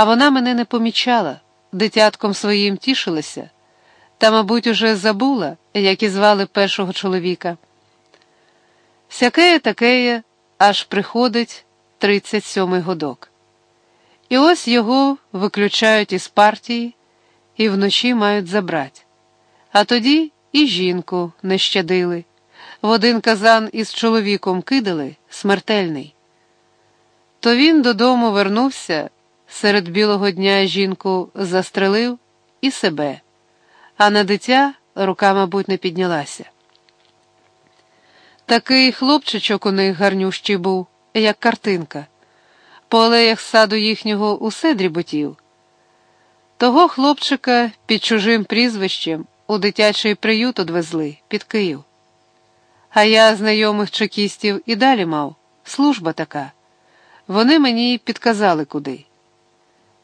А вона мене не помічала, дитятком своїм тішилася, та, мабуть, уже забула, як і звали першого чоловіка. Всякеє такеє аж приходить 37-й годок. І ось його виключають із партії і вночі мають забрати. А тоді і жінку не щадили. В один казан із чоловіком кидали смертельний. То він додому вернувся, серед білого дня жінку застрелив і себе, а на дитя рука, мабуть, не піднялася. Такий хлопчичок у них гарнющий був, як картинка. По алеях саду їхнього усе дріботів. Того хлопчика під чужим прізвищем у дитячий приют одвезли під Київ. А я знайомих чекістів і далі мав, служба така. Вони мені підказали куди.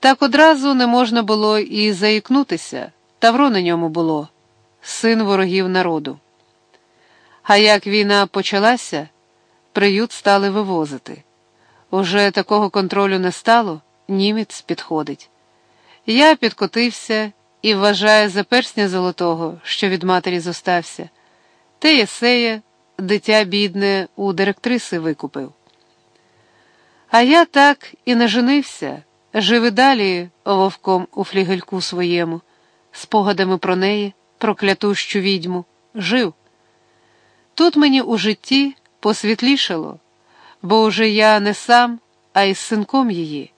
Так одразу не можна було і заїкнутися, тавро на ньому було син ворогів народу. А як війна почалася, приют стали вивозити. Уже такого контролю не стало, німець підходить. Я підкотився і вважаю за персня золотого, що від матері зостався. Те єсеє, дитя бідне, у директриси викупив. А я так і не женився, жив і далі вовком у флігельку своєму, спогадами про неї, про клятущу відьму, жив. Тут мені у житті посвітлішало, бо уже я не сам, а із синком її.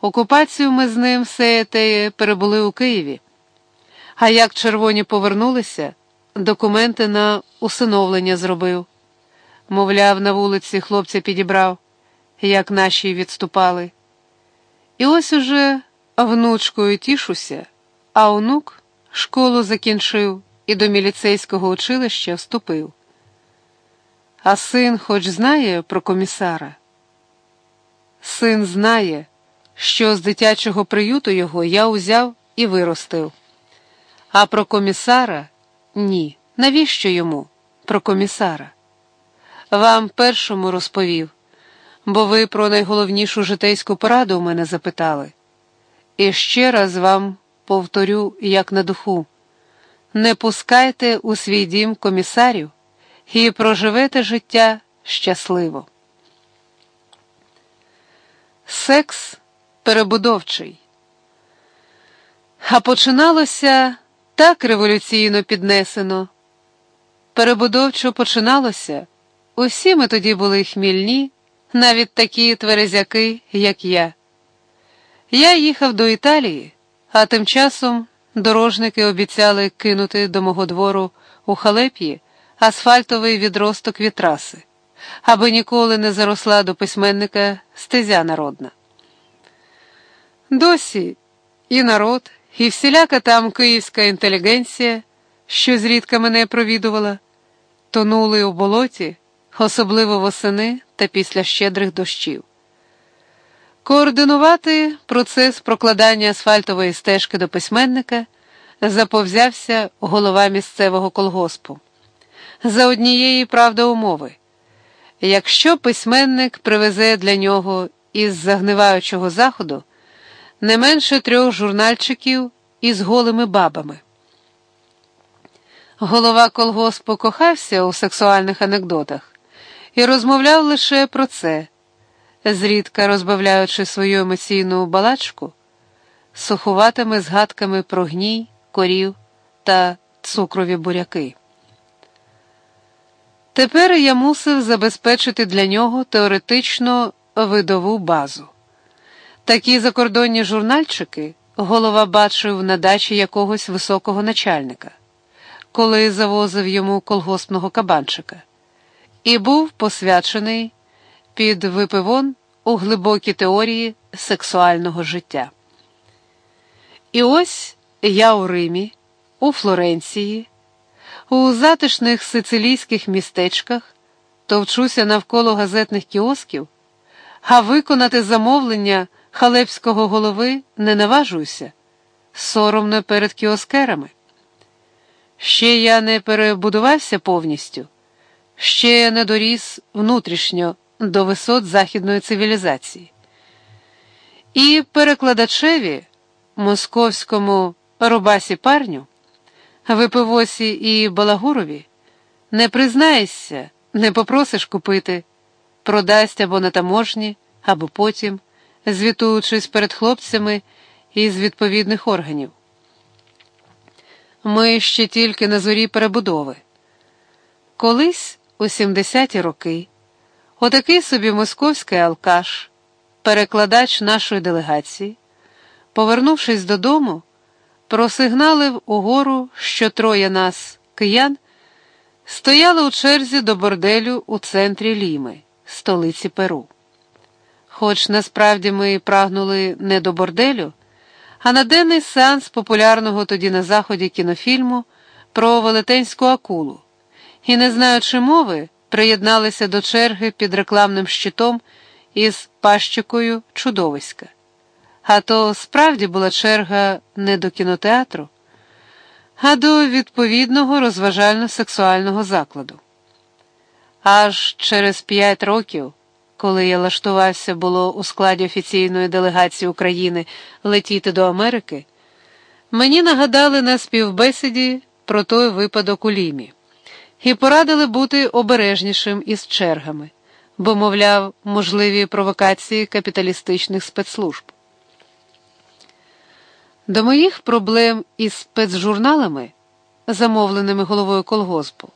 Окупацію ми з ним все те перебули у Києві. А як червоні повернулися, документи на усиновлення зробив. Мовляв, на вулиці хлопця підібрав, як наші відступали. І ось уже внучкою тішуся, а онук школу закінчив і до міліцейського училища вступив. А син хоч знає про комісара? Син знає, що з дитячого приюту його я узяв і виростив. А про комісара ні. Навіщо йому? Про комісара? Вам першому розповів, бо ви про найголовнішу житейську пораду у мене запитали. І ще раз вам повторю, як на духу: не пускайте у свій дім комісарів і проживете життя щасливо. Секс перебудовчий. А починалося так революційно піднесено. Перебудовчо починалося. Усі ми тоді були хмільні, навіть такі тверезяки, як я. Я їхав до Італії, а тим часом дорожники обіцяли кинути до мого двору у халеп'ї асфальтовий відросток від траси, аби ніколи не заросла до письменника стезя народна. Досі і народ, і всіляка там київська інтелігенція, що зрідка мене провідувала, тонули у болоті, особливо восени та після щедрих дощів. Координувати процес прокладання асфальтової стежки до письменника заповзявся голова місцевого колгоспу. За однієї правда умови. Якщо письменник привезе для нього із загниваючого заходу не менше трьох журнальчиків із голими бабами. Голова колгоспу кохався у сексуальних анекдотах і розмовляв лише про це, зрідка розбавляючи свою емоційну балачку сухуватими згадками про гній, корів та цукрові буряки. Тепер я мусив забезпечити для нього теоретично видову базу. Такі закордонні журнальчики голова бачив на дачі якогось високого начальника, коли завозив йому колгоспного кабанчика, і був посвячений під випивон у глибокі теорії сексуального життя. І ось я у Римі, у Флоренції, у затишних сицилійських містечках товчуся навколо газетних кіосків, а виконати замовлення халепського голови не наважуюся, соромно перед кіоскерами. Ще я не перебудувався повністю, ще не доріс внутрішньо до висот західної цивілізації. І перекладачеві, московському рубасі парню, випивосі і балагурові, не признаєшся, не попросиш купити, продасть або на таможні, або потім, звітуючись перед хлопцями із відповідних органів. Ми ще тільки на зорі перебудови. Колись, у 70-ті роки, отакий собі московський алкаш, перекладач нашої делегації, повернувшись додому, просигналив угору, що троє нас, киян, стояли у черзі до борделю у центрі Ліми, столиці Перу. Хоч насправді ми прагнули не до борделю, а на денний сеанс популярного тоді на заході кінофільму про велетенську акулу, і, не знаючи мови, приєдналися до черги під рекламним щитом із пащикою чудовиська. А то справді була черга не до кінотеатру, а до відповідного розважально-сексуального закладу. Аж через п'ять років, коли я лаштувався було у складі офіційної делегації України летіти до Америки, мені нагадали на співбесіді про той випадок у Лімі і порадили бути обережнішим із чергами, бо, мовляв, можливі провокації капіталістичних спецслужб. До моїх проблем із спецжурналами, замовленими головою колгоспу,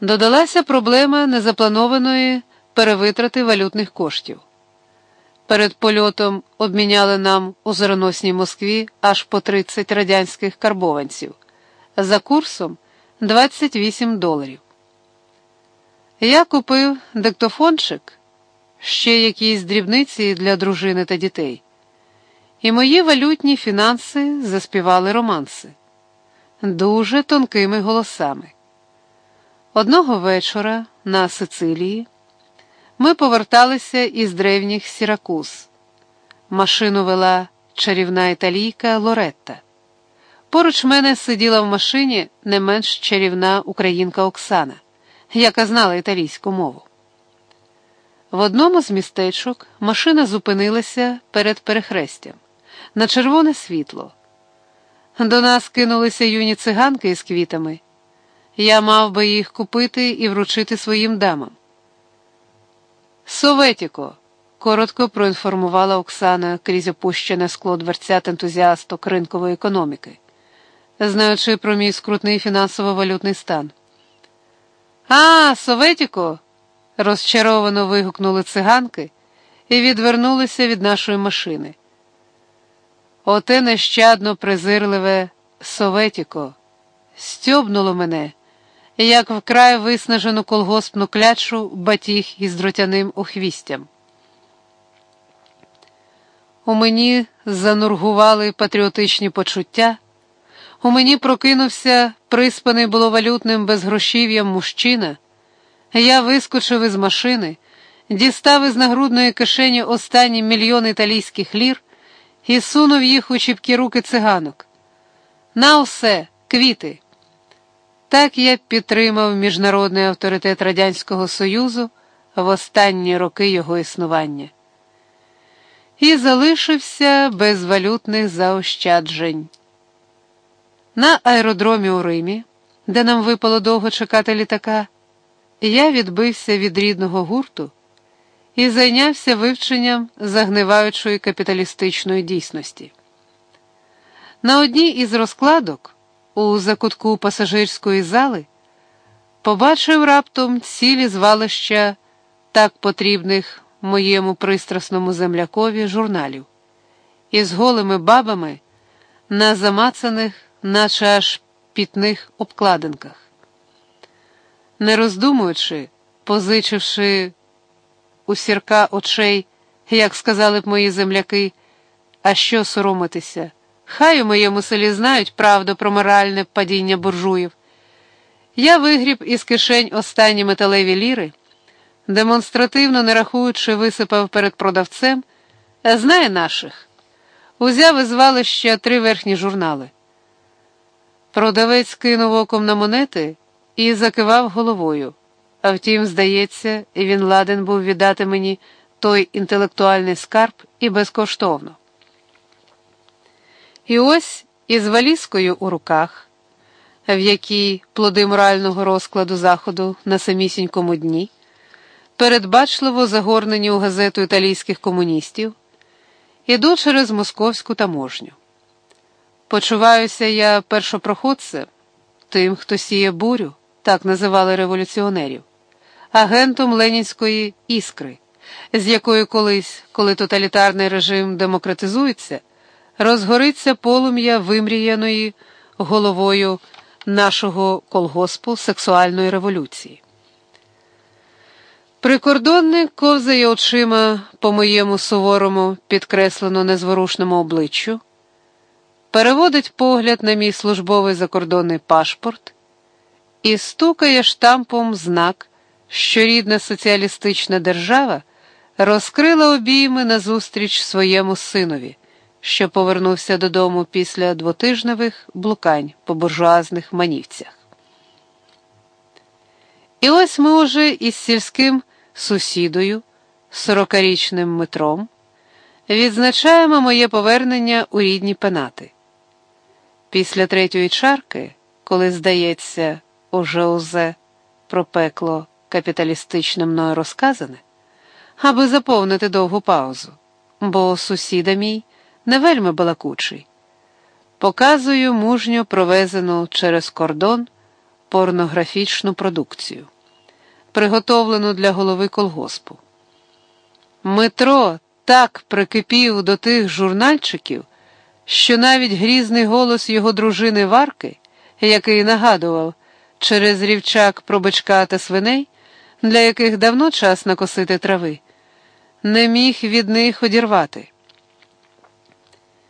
додалася проблема незапланованої перевитрати валютних коштів. Перед польотом обміняли нам у зероносній Москві аж по 30 радянських карбованців за курсом 28 доларів. Я купив диктофончик, ще якісь дрібниці для дружини та дітей. І мої валютні фінанси заспівали романси дуже тонкими голосами. Одного вечора на Сицилії ми поверталися із древніх Сіракуз. Машину вела чарівна італійка Лоретта. Поруч мене сиділа в машині не менш чарівна українка Оксана, яка знала італійську мову. В одному з містечок машина зупинилася перед перехрестям на червоне світло. До нас кинулися юні циганки із квітами. Я мав би їх купити і вручити своїм дамам. Советіко, коротко проінформувала Оксана крізь опущене скло дверцят ентузіасток ринкової економіки, знаючи про мій скрутний фінансово-валютний стан. А, Советіко. розчаровано вигукнули циганки і відвернулися від нашої машини. Оте нещадно презирливе Советіко стьобнуло мене, як вкрай виснажену колгоспну клячу батіг із дротяним ухвістям. У мені занургували патріотичні почуття, у мені прокинувся приспаний було валютним безгрошів'ям мужчина. Я вискочив із машини, дістав із нагрудної кишені останні мільйон італійських лір і сунув їх у чіпкі руки циганок. На усе, квіти. Так я підтримав міжнародний авторитет Радянського Союзу в останні роки його існування і залишився без валютних заощаджень. На аеродромі у Римі, де нам випало довго чекати літака, я відбився від рідного гурту і зайнявся вивченням загниваючої капіталістичної дійсності. На одній із розкладок, у закутку пасажирської зали, побачив раптом цілі звалища так потрібних моєму пристрасному землякові журналів, із голими бабами на замацаних, наче аж пітних обкладинках. Не роздумуючи, позичивши у сірка очей, як сказали б мої земляки, а що соромитися? Хай у моєму селі знають правду про моральне падіння буржуїв. Я вигріб із кишень останні металеві ліри, демонстративно не рахуючи, висипав перед продавцем, знає наших, узяв із валища три верхні журнали. Продавець кинув оком на монети і закивав головою. А втім, здається, він ладен був віддати мені той інтелектуальний скарб і безкоштовно. І ось із валізкою у руках, в якій плоди морального розкладу заходу на самісінькому дні, передбачливо загорнені у газету італійських комуністів, іду через московську таможню. Почуваюся я першопроходцем, тим, хто сіє бурю, так називали революціонерів, агентом Ленінської іскри, з якої колись, коли тоталітарний режим демократизується, розгориться полум'я вимріяної головою нашого колгоспу сексуальної революції. Прикордонник ковзає очима по моєму суворому, підкреслено незворушному обличчю, переводить погляд на мій службовий закордонний пашпорт і стукає штампом знак, що рідна соціалістична держава розкрила обійми назустріч своєму синові, що повернувся додому після двотижневих блукань по буржуазних манівцях. І ось ми уже із сільським сусідою, сорокарічним Митром, відзначаємо моє повернення у рідні пенати. Після третьої чарки, коли, здається, уже узе про пекло капіталістичне мною розказане, аби заповнити довгу паузу, бо сусіда мій не вельми балакучий, показую мужньо провезену через кордон порнографічну продукцію приготовлену для голови колгоспу. Метро так прикипів до тих журнальчиків, що навіть грізний голос його дружини Варки, який нагадував через рівчак про бичка та свиней, для яких давно час накосити трави, не міг від них одірвати.